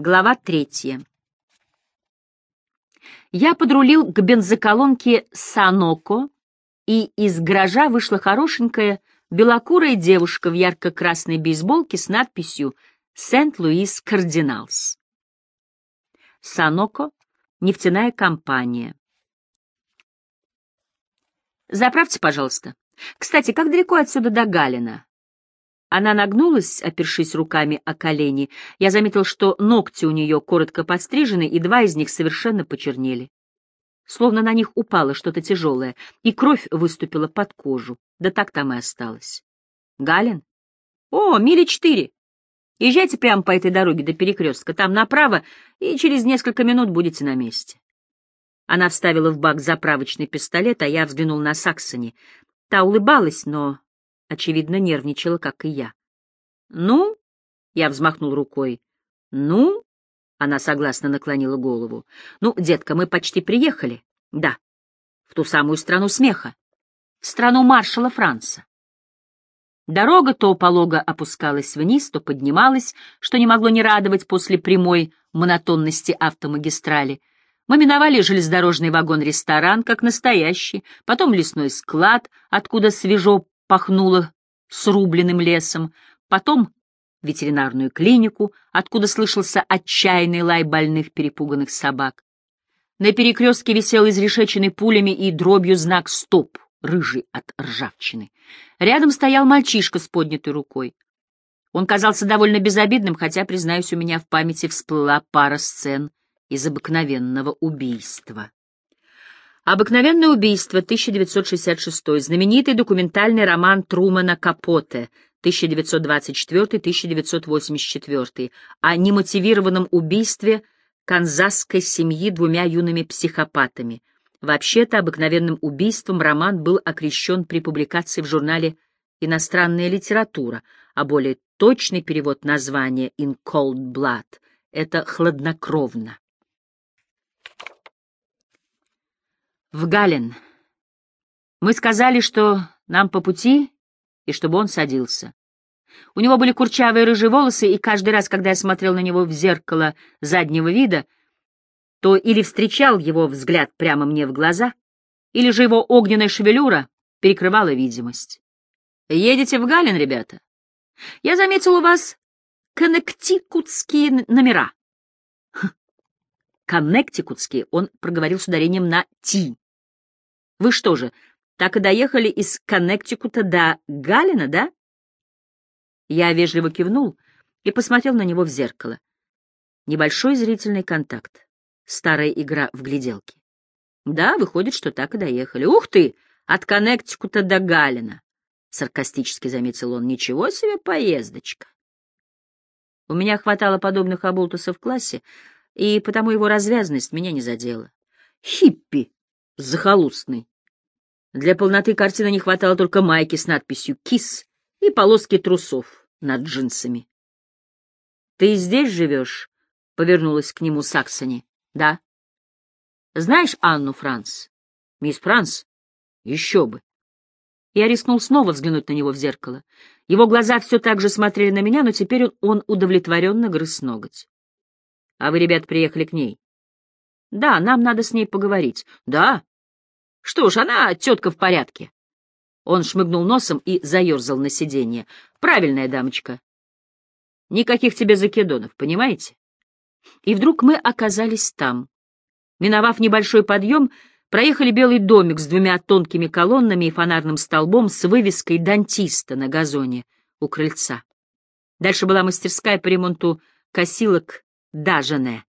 Глава третья. Я подрулил к бензоколонке «Саноко», и из гаража вышла хорошенькая белокурая девушка в ярко-красной бейсболке с надписью «Сент-Луис Кардиналс». «Саноко» — нефтяная компания. «Заправьте, пожалуйста. Кстати, как далеко отсюда до Галина?» Она нагнулась, опершись руками о колени. Я заметил, что ногти у нее коротко подстрижены, и два из них совершенно почернели. Словно на них упало что-то тяжелое, и кровь выступила под кожу. Да так там и осталось. Галин? О, мили четыре. Езжайте прямо по этой дороге до перекрестка, там направо, и через несколько минут будете на месте. Она вставила в бак заправочный пистолет, а я взглянул на Саксони. Та улыбалась, но очевидно, нервничала, как и я. «Ну?» — я взмахнул рукой. «Ну?» — она согласно наклонила голову. «Ну, детка, мы почти приехали. Да, в ту самую страну смеха, в страну маршала Франца». Дорога то полого опускалась вниз, то поднималась, что не могло не радовать после прямой монотонности автомагистрали. Мы миновали железнодорожный вагон-ресторан, как настоящий, потом лесной склад, откуда свежо пахнуло срубленным лесом, потом ветеринарную клинику, откуда слышался отчаянный лай больных перепуганных собак. На перекрестке висел изрешеченный пулями и дробью знак «Стоп», рыжий от ржавчины. Рядом стоял мальчишка с поднятой рукой. Он казался довольно безобидным, хотя, признаюсь, у меня в памяти всплыла пара сцен из обыкновенного убийства. «Обыкновенное убийство», 1966, знаменитый документальный роман Трумана Капоте, 1924-1984, о немотивированном убийстве канзасской семьи двумя юными психопатами. Вообще-то обыкновенным убийством роман был окрещен при публикации в журнале «Иностранная литература», а более точный перевод названия «In Cold Blood» — это «хладнокровно». В Гален. Мы сказали, что нам по пути, и чтобы он садился. У него были курчавые рыжие волосы, и каждый раз, когда я смотрел на него в зеркало заднего вида, то или встречал его взгляд прямо мне в глаза, или же его огненная шевелюра перекрывала видимость. «Едете в Гален, ребята? Я заметил у вас коннектикутские номера». «Коннектикутские» он проговорил с ударением на «ти». Вы что же, так и доехали из Коннектикута до Галина, да? Я вежливо кивнул и посмотрел на него в зеркало. Небольшой зрительный контакт. Старая игра в гляделки. Да, выходит, что так и доехали. Ух ты! От Коннектикута до Галина. Саркастически заметил он. Ничего себе поездочка. У меня хватало подобных оболтусов в классе, и потому его развязность меня не задела. Хиппи захолустный. Для полноты картины не хватало только майки с надписью «Кис» и полоски трусов над джинсами. «Ты здесь живешь?» — повернулась к нему Саксони. «Да». «Знаешь Анну Франц?» «Мисс Франц?» «Еще бы». Я рискнул снова взглянуть на него в зеркало. Его глаза все так же смотрели на меня, но теперь он, удовлетворенно грыз ноготь. «А вы, ребят, приехали к ней?» «Да, нам надо с ней поговорить». «Да, что ж, она тетка в порядке. Он шмыгнул носом и заерзал на сиденье. Правильная дамочка. Никаких тебе закидонов, понимаете? И вдруг мы оказались там. Миновав небольшой подъем, проехали белый домик с двумя тонкими колоннами и фонарным столбом с вывеской «Дантиста» на газоне у крыльца. Дальше была мастерская по ремонту косилок «Дажене».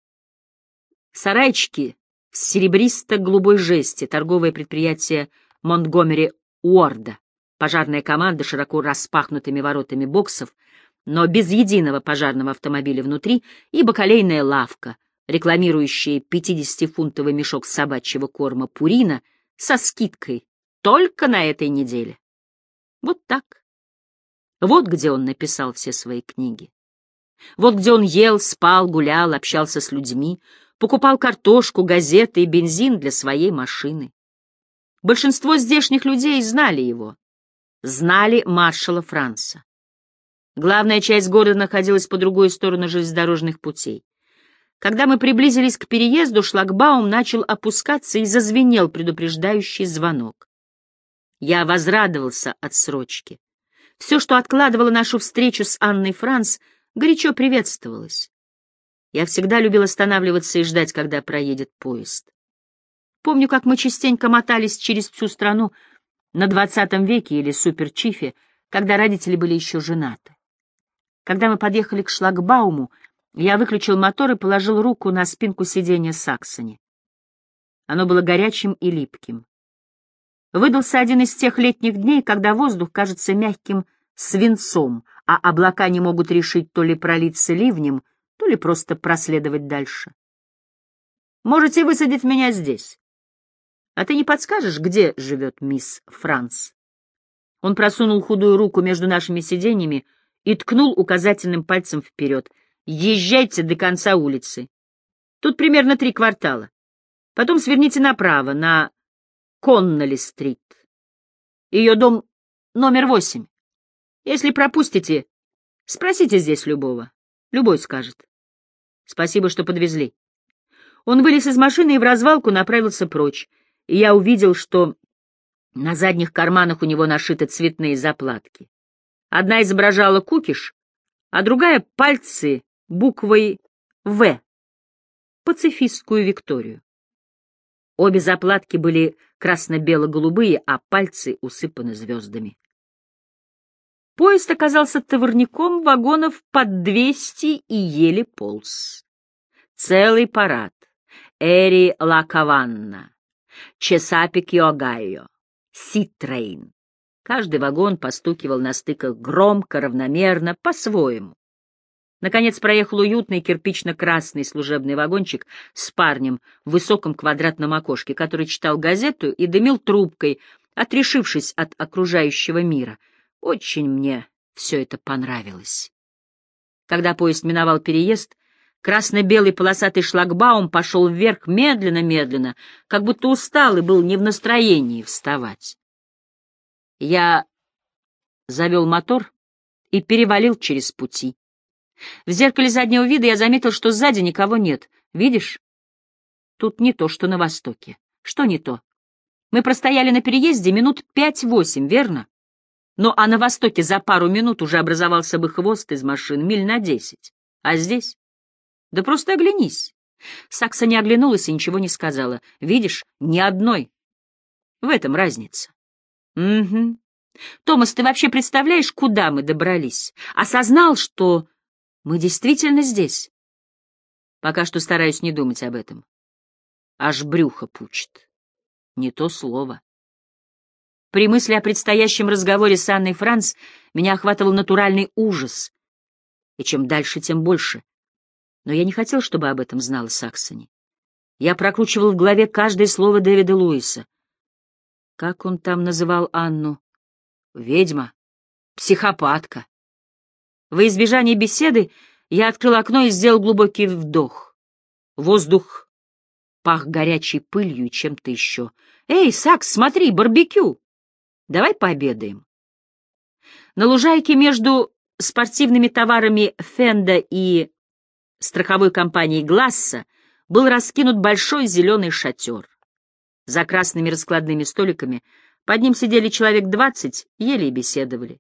Сарайчики серебристо-голубой жести торговое предприятие Монтгомери Уорда, пожарная команда широко распахнутыми воротами боксов, но без единого пожарного автомобиля внутри, и бакалейная лавка, рекламирующая 50-фунтовый мешок собачьего корма Пурина со скидкой только на этой неделе. Вот так. Вот где он написал все свои книги. Вот где он ел, спал, гулял, общался с людьми, покупал картошку, газеты и бензин для своей машины. Большинство здешних людей знали его, знали маршала Франца. Главная часть города находилась по другой сторону железнодорожных путей. Когда мы приблизились к переезду, шлагбаум начал опускаться и зазвенел предупреждающий звонок. Я возрадовался отсрочке. Все, что откладывало нашу встречу с Анной Франц, горячо приветствовалось. Я всегда любил останавливаться и ждать, когда проедет поезд. Помню, как мы частенько мотались через всю страну на двадцатом веке или суперчифе, когда родители были еще женаты. Когда мы подъехали к шлагбауму, я выключил мотор и положил руку на спинку сиденья Саксони. Оно было горячим и липким. Выдался один из тех летних дней, когда воздух кажется мягким свинцом, а облака не могут решить то ли пролиться ливнем, то ли просто проследовать дальше. «Можете высадить меня здесь. А ты не подскажешь, где живет мисс Франц?» Он просунул худую руку между нашими сиденьями и ткнул указательным пальцем вперед — Езжайте до конца улицы. Тут примерно три квартала. Потом сверните направо, на Конноли-стрит. Ее дом номер восемь. Если пропустите, спросите здесь любого. Любой скажет. Спасибо, что подвезли. Он вылез из машины и в развалку направился прочь, и я увидел, что на задних карманах у него нашиты цветные заплатки. Одна изображала кукиш, а другая — пальцы буквой «В» — пацифистскую Викторию. Обе заплатки были красно-бело-голубые, а пальцы усыпаны звездами. Поезд оказался товарником вагонов под двести и еле полз. Целый парад. Эри-Лакаванна, Чесапик и Огайо, Ситрейн. Каждый вагон постукивал на стыках громко, равномерно, по-своему. Наконец проехал уютный кирпично-красный служебный вагончик с парнем в высоком квадратном окошке, который читал газету и дымил трубкой, отрешившись от окружающего мира. Очень мне все это понравилось. Когда поезд миновал переезд, красно-белый полосатый шлагбаум пошел вверх медленно-медленно, как будто устал и был не в настроении вставать. Я завел мотор и перевалил через пути. В зеркале заднего вида я заметил, что сзади никого нет. Видишь? Тут не то, что на востоке. Что не то? Мы простояли на переезде минут пять-восемь, верно? Ну, а на востоке за пару минут уже образовался бы хвост из машин миль на десять. А здесь? Да просто оглянись. Сакса не оглянулась и ничего не сказала. Видишь, ни одной. В этом разница. Угу. Томас, ты вообще представляешь, куда мы добрались? Осознал, что мы действительно здесь? Пока что стараюсь не думать об этом. Аж брюхо пучит. Не то слово. При мысли о предстоящем разговоре с Анной Франц меня охватывал натуральный ужас. И чем дальше, тем больше. Но я не хотел, чтобы об этом знала Саксони. Я прокручивал в голове каждое слово Дэвида Луиса. Как он там называл Анну? Ведьма, психопатка. Во избежание беседы я открыл окно и сделал глубокий вдох. Воздух пах горячей пылью и чем-то еще. «Эй, Сакс, смотри, барбекю! Давай пообедаем». На лужайке между спортивными товарами Фенда и страховой компанией Гласса был раскинут большой зеленый шатер. За красными раскладными столиками под ним сидели человек двадцать, ели и беседовали.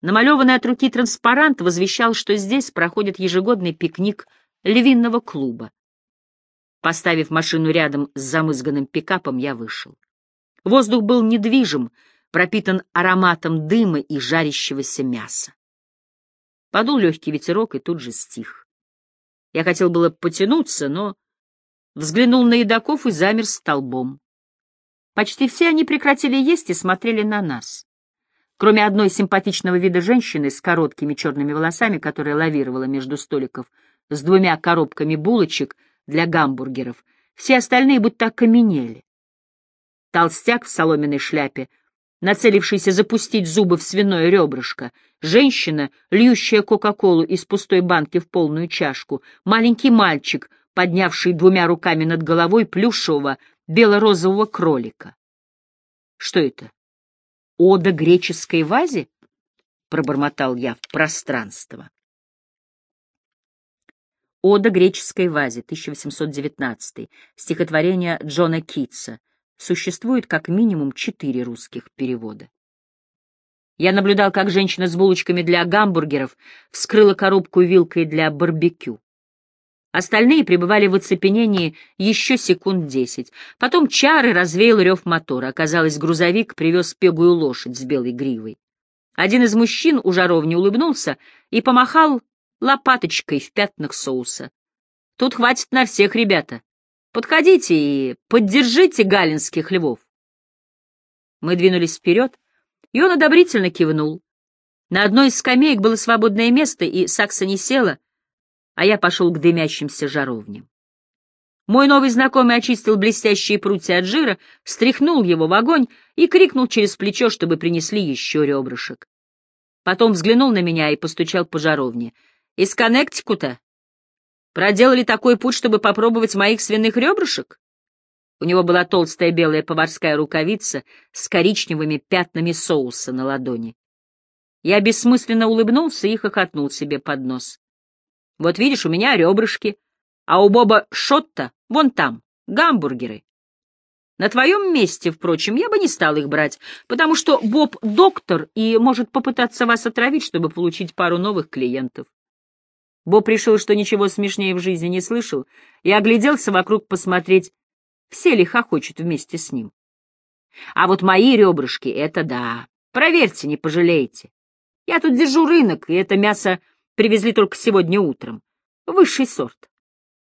Намалеванный от руки транспарант возвещал, что здесь проходит ежегодный пикник львиного клуба. Поставив машину рядом с замызганным пикапом, я вышел. Воздух был недвижим, пропитан ароматом дыма и жарящегося мяса. Подул легкий ветерок и тут же стих. Я хотел было потянуться, но взглянул на едоков и замер столбом. Почти все они прекратили есть и смотрели на нас. Кроме одной симпатичного вида женщины с короткими черными волосами, которая лавировала между столиков с двумя коробками булочек для гамбургеров, все остальные будто окаменели. Толстяк в соломенной шляпе, нацелившийся запустить зубы в свиное ребрышко, женщина, льющая Кока-Колу из пустой банки в полную чашку, маленький мальчик, поднявший двумя руками над головой плюшевого бело-розового кролика. Что это? ода греческой вазе? — пробормотал я в пространство. Ода греческой вазе, 1819, стихотворение Джона Китса. Существует как минимум четыре русских перевода. Я наблюдал, как женщина с булочками для гамбургеров вскрыла коробку вилкой для барбекю. Остальные пребывали в оцепенении еще секунд десять. Потом чары развеял рев мотора. Оказалось, грузовик привез пегую лошадь с белой гривой. Один из мужчин у жаровни улыбнулся и помахал лопаточкой в пятнах соуса. Тут хватит на всех, ребята. Подходите и поддержите галинских львов. Мы двинулись вперед, и он одобрительно кивнул. На одной из скамеек было свободное место, и Сакса не села, а я пошел к дымящимся жаровням. Мой новый знакомый очистил блестящие прутья от жира, стряхнул его в огонь и крикнул через плечо, чтобы принесли еще ребрышек. Потом взглянул на меня и постучал по жаровне — из Коннектикута? Проделали такой путь, чтобы попробовать моих свиных ребрышек? У него была толстая белая поварская рукавица с коричневыми пятнами соуса на ладони. Я бессмысленно улыбнулся и хохотнул себе под нос. Вот видишь, у меня ребрышки, а у Боба Шотта вон там, гамбургеры. На твоем месте, впрочем, я бы не стал их брать, потому что Боб — доктор и может попытаться вас отравить, чтобы получить пару новых клиентов. Боб решил, что ничего смешнее в жизни не слышал, и огляделся вокруг посмотреть, все ли хохочут вместе с ним. А вот мои ребрышки — это да. Проверьте, не пожалеете. Я тут держу рынок, и это мясо привезли только сегодня утром. Высший сорт.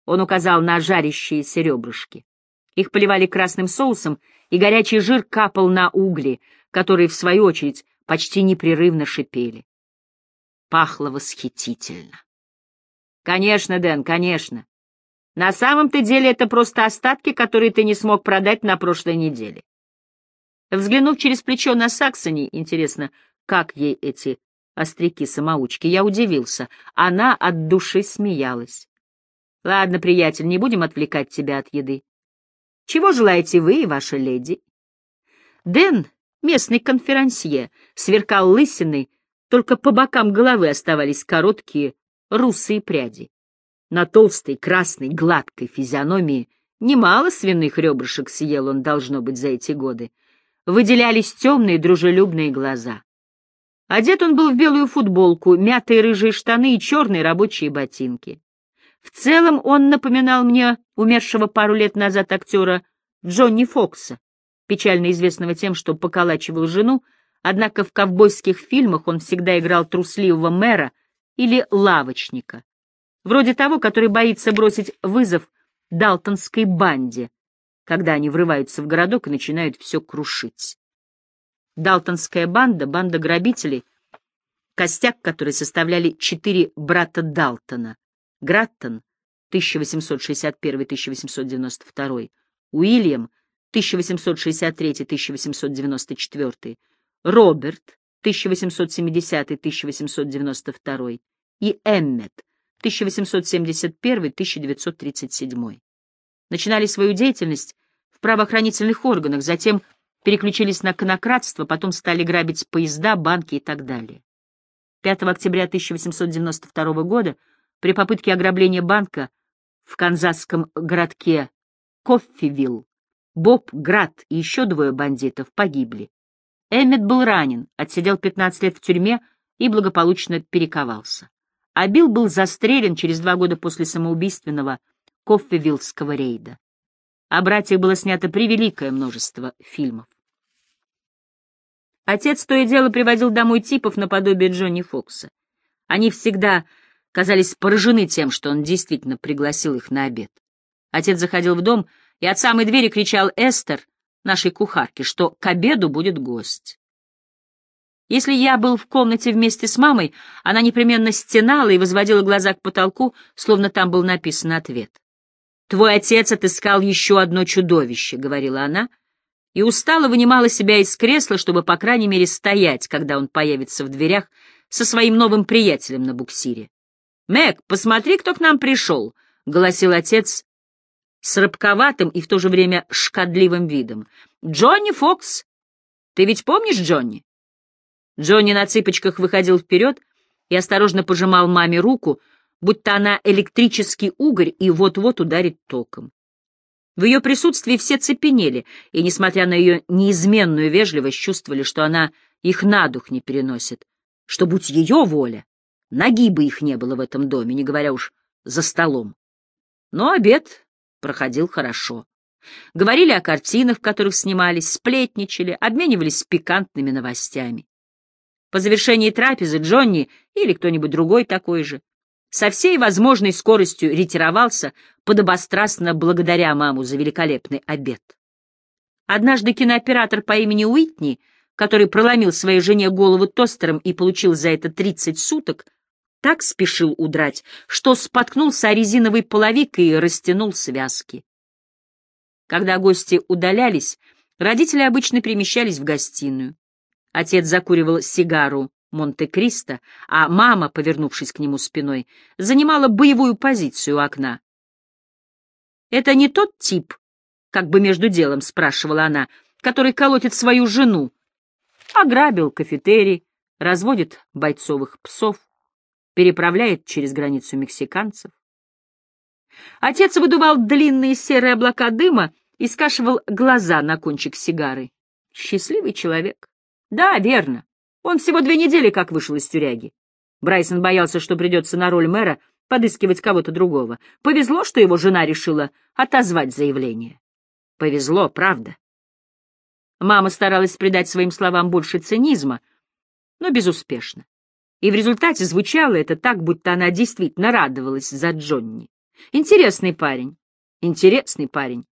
Он указал на жарящиеся ребрышки. Их поливали красным соусом, и горячий жир капал на угли, которые, в свою очередь, почти непрерывно шипели. Пахло восхитительно. Конечно, Дэн, конечно. На самом-то деле это просто остатки, которые ты не смог продать на прошлой неделе. Взглянув через плечо на Саксони, интересно, как ей эти остряки-самоучки, я удивился. Она от души смеялась. Ладно, приятель, не будем отвлекать тебя от еды. Чего желаете вы и ваша леди? Дэн, местный конферансье, сверкал лысиной, только по бокам головы оставались короткие, русые пряди. На толстой, красной, гладкой физиономии немало свиных ребрышек съел он, должно быть, за эти годы. Выделялись темные, дружелюбные глаза. Одет он был в белую футболку, мятые рыжие штаны и черные рабочие ботинки. В целом он напоминал мне умершего пару лет назад актера Джонни Фокса, печально известного тем, что поколачивал жену, однако в ковбойских фильмах он всегда играл трусливого мэра — или лавочника, вроде того, который боится бросить вызов Далтонской банде, когда они врываются в городок и начинают все крушить. Далтонская банда — банда грабителей, костяк которой составляли четыре брата Далтона. Граттон 1861-1892, Уильям 1863-1894, Роберт 1870-1892 и Эммет 1871-1937. Начинали свою деятельность в правоохранительных органах, затем переключились на конократство, потом стали грабить поезда, банки и так далее. 5 октября 1892 года при попытке ограбления банка в канзасском городке Коффивилл Боб, Град и еще двое бандитов погибли. Эммет был ранен, отсидел 15 лет в тюрьме и благополучно перековался. А Билл был застрелен через два года после самоубийственного Коффевиллского рейда. О братьях было снято превеликое множество фильмов. Отец то и дело приводил домой типов наподобие Джонни Фокса. Они всегда казались поражены тем, что он действительно пригласил их на обед. Отец заходил в дом и от самой двери кричал «Эстер!» Нашей кухарки, что к обеду будет гость. Если я был в комнате вместе с мамой, она непременно стенала и возводила глаза к потолку, словно там был написан ответ. «Твой отец отыскал еще одно чудовище», — говорила она, и устало вынимала себя из кресла, чтобы, по крайней мере, стоять, когда он появится в дверях со своим новым приятелем на буксире. «Мэг, посмотри, кто к нам пришел», — голосил отец, с рыбковатым и в то же время шкодливым видом. «Джонни Фокс! Ты ведь помнишь Джонни?» Джонни на цыпочках выходил вперед и осторожно пожимал маме руку, будто она электрический угорь и вот-вот ударит током. В ее присутствии все цепенели, и, несмотря на ее неизменную вежливость, чувствовали, что она их на дух не переносит, что, будь ее воля, ноги бы их не было в этом доме, не говоря уж за столом. Но обед проходил хорошо. Говорили о картинах, в которых снимались, сплетничали, обменивались пикантными новостями. По завершении трапезы Джонни или кто-нибудь другой такой же со всей возможной скоростью ретировался, подобострастно благодаря маму за великолепный обед. Однажды кинооператор по имени Уитни, который проломил своей жене голову тостером и получил за это 30 суток, так спешил удрать, что споткнулся о резиновый половик и растянул связки. Когда гости удалялись, родители обычно перемещались в гостиную. Отец закуривал сигару Монте-Кристо, а мама, повернувшись к нему спиной, занимала боевую позицию у окна. «Это не тот тип?» — как бы между делом спрашивала она, который колотит свою жену. Ограбил кафетерий, разводит бойцовых псов, переправляет через границу мексиканцев. Отец выдувал длинные серые облака дыма и скашивал глаза на кончик сигары. Счастливый человек. Да, верно. Он всего две недели как вышел из тюряги. Брайсон боялся, что придется на роль мэра подыскивать кого-то другого. Повезло, что его жена решила отозвать заявление. Повезло, правда. Мама старалась придать своим словам больше цинизма, но безуспешно. И в результате звучало это так, будто она действительно радовалась за Джонни. Интересный парень, интересный парень.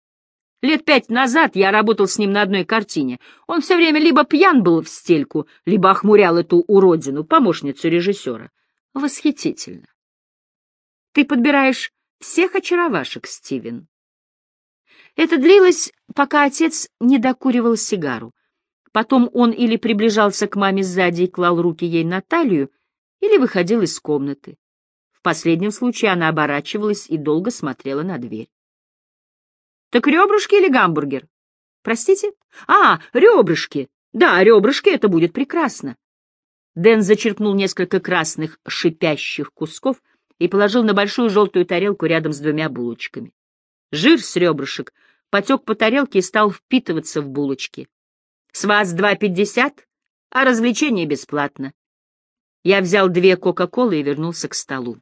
Лет пять назад я работал с ним на одной картине. Он все время либо пьян был в стельку, либо охмурял эту уродину, помощницу режиссера. Восхитительно. Ты подбираешь всех очаровашек, Стивен. Это длилось, пока отец не докуривал сигару. Потом он или приближался к маме сзади и клал руки ей на талию, или выходил из комнаты. В последнем случае она оборачивалась и долго смотрела на дверь. Так ребрышки или гамбургер? Простите? А, ребрышки. Да, ребрышки, это будет прекрасно. Дэн зачерпнул несколько красных шипящих кусков и положил на большую желтую тарелку рядом с двумя булочками. Жир с ребрышек потек по тарелке и стал впитываться в булочки. С вас два пятьдесят, а развлечение бесплатно. Я взял две Кока-Колы и вернулся к столу.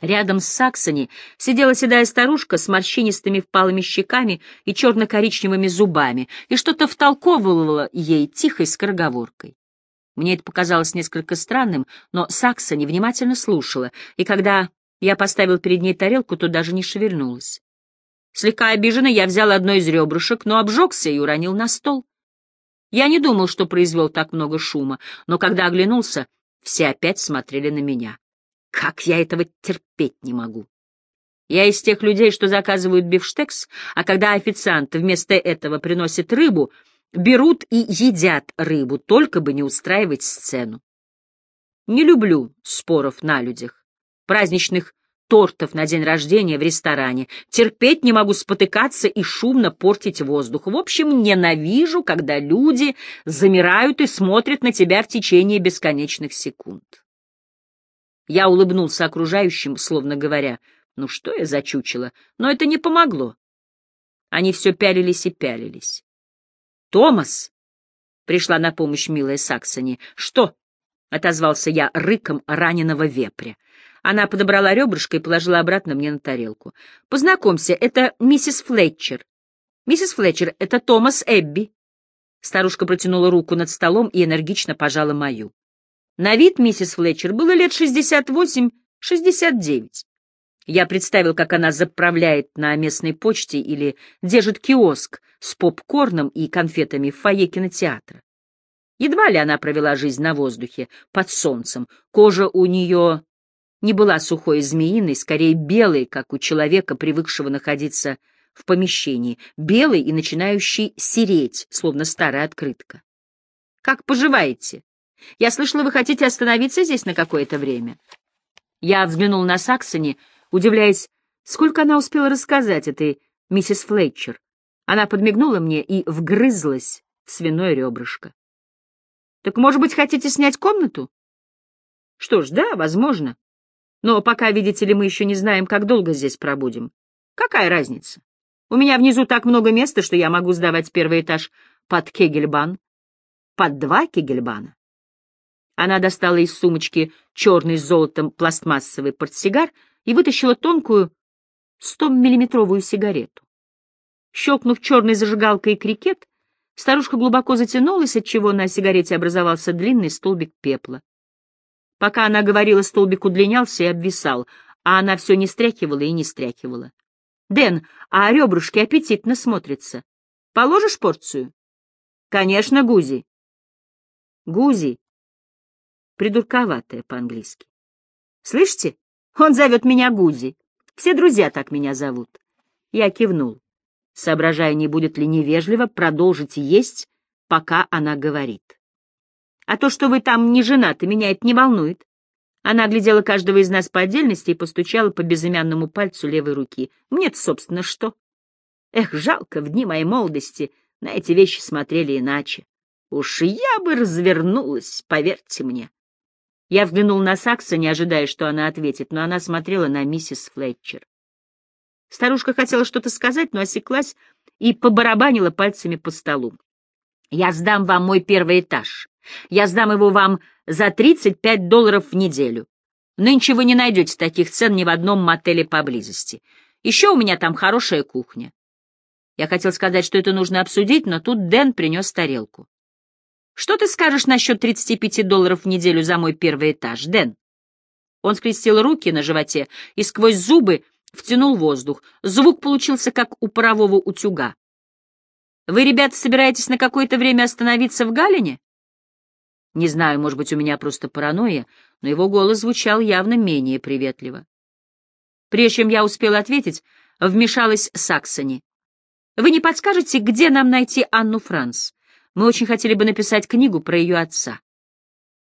Рядом с Саксони сидела седая старушка с морщинистыми впалыми щеками и черно-коричневыми зубами и что-то втолковывала ей тихой скороговоркой. Мне это показалось несколько странным, но Саксони внимательно слушала, и когда я поставил перед ней тарелку, то даже не шевельнулась. Слегка обиженный я взял одно из ребрышек, но обжегся и уронил на стол. Я не думал, что произвел так много шума, но когда оглянулся, все опять смотрели на меня. Как я этого терпеть не могу. Я из тех людей, что заказывают бифштекс, а когда официант вместо этого приносит рыбу, берут и едят рыбу, только бы не устраивать сцену. Не люблю споров на людях, праздничных тортов на день рождения в ресторане, терпеть не могу спотыкаться и шумно портить воздух. В общем, ненавижу, когда люди замирают и смотрят на тебя в течение бесконечных секунд. Я улыбнулся окружающим, словно говоря, ну что я зачучила, но это не помогло. Они все пялились и пялились. «Томас!» — пришла на помощь милая Саксони. «Что?» — отозвался я рыком раненого вепря. Она подобрала ребрышко и положила обратно мне на тарелку. «Познакомься, это миссис Флетчер. Миссис Флетчер, это Томас Эбби». Старушка протянула руку над столом и энергично пожала мою. На вид миссис Флетчер было лет 68-69. Я представил, как она заправляет на местной почте или держит киоск с попкорном и конфетами в фойе кинотеатра. Едва ли она провела жизнь на воздухе, под солнцем. Кожа у нее не была сухой и змеиной, скорее белой, как у человека, привыкшего находиться в помещении, белой и начинающей сереть, словно старая открытка. «Как поживаете?» Я слышала, вы хотите остановиться здесь на какое-то время. Я взглянул на Саксони, удивляясь, сколько она успела рассказать этой миссис Флетчер. Она подмигнула мне и вгрызлась в свиное ребрышко. — Так, может быть, хотите снять комнату? — Что ж, да, возможно. Но пока, видите ли, мы еще не знаем, как долго здесь пробудем. Какая разница? У меня внизу так много места, что я могу сдавать первый этаж под кегельбан. Под два кегельбана. Она достала из сумочки черный с золотом пластмассовый портсигар и вытащила тонкую 100-миллиметровую сигарету. Щелкнув черной зажигалкой крикет, старушка глубоко затянулась, отчего на сигарете образовался длинный столбик пепла. Пока она говорила, столбик удлинялся и обвисал, а она все не стряхивала и не стряхивала. «Дэн, а ребрышки аппетитно смотрятся. Положишь порцию?» «Конечно, Гузи». «Гузи» — придурковатая по-английски. «Слышите? Он зовет меня Гузи. Все друзья так меня зовут». Я кивнул, соображая, не будет ли невежливо продолжить есть, пока она говорит. А то, что вы там не женаты, меня это не волнует. Она оглядела каждого из нас по отдельности и постучала по безымянному пальцу левой руки. Мне-то, собственно, что? Эх, жалко, в дни моей молодости на эти вещи смотрели иначе. Уж я бы развернулась, поверьте мне. Я взглянул на Сакса, не ожидая, что она ответит, но она смотрела на миссис Флетчер. Старушка хотела что-то сказать, но осеклась и побарабанила пальцами по столу. «Я сдам вам мой первый этаж. Я сдам его вам за 35 долларов в неделю. Нынче вы не найдете таких цен ни в одном мотеле поблизости. Еще у меня там хорошая кухня. Я хотел сказать, что это нужно обсудить, но тут Дэн принес тарелку. Что ты скажешь насчет 35 долларов в неделю за мой первый этаж, Дэн? Он скрестил руки на животе и сквозь зубы втянул воздух. Звук получился, как у парового утюга. «Вы, ребята, собираетесь на какое-то время остановиться в Галине?» Не знаю, может быть, у меня просто паранойя, но его голос звучал явно менее приветливо. Прежде чем я успел ответить, вмешалась Саксони. «Вы не подскажете, где нам найти Анну Франс? Мы очень хотели бы написать книгу про ее отца».